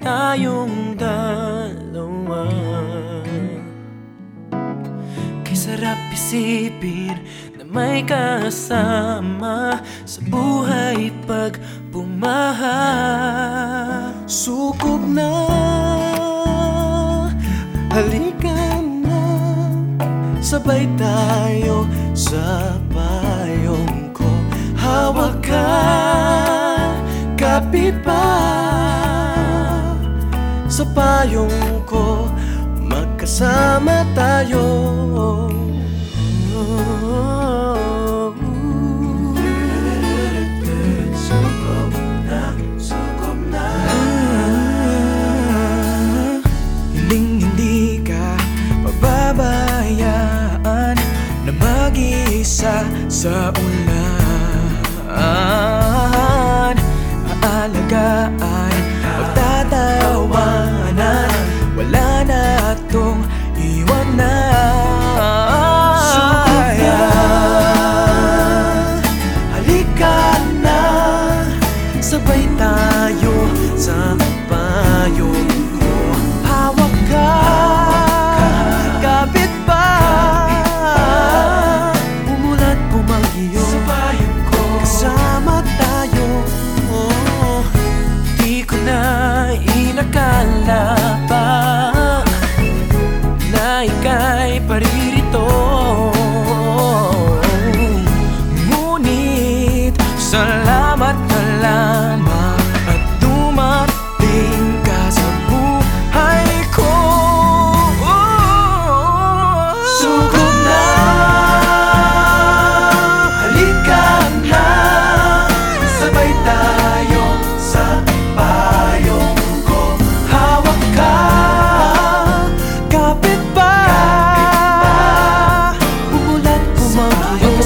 tayong dalawa. Kay sarap isipin na may kasama Sa buhay pag pumaha Sukob na, halika na. Sabay tayo sa payong ko. Hawak payong ko, magkasama tayo. Sukob na,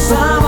Some.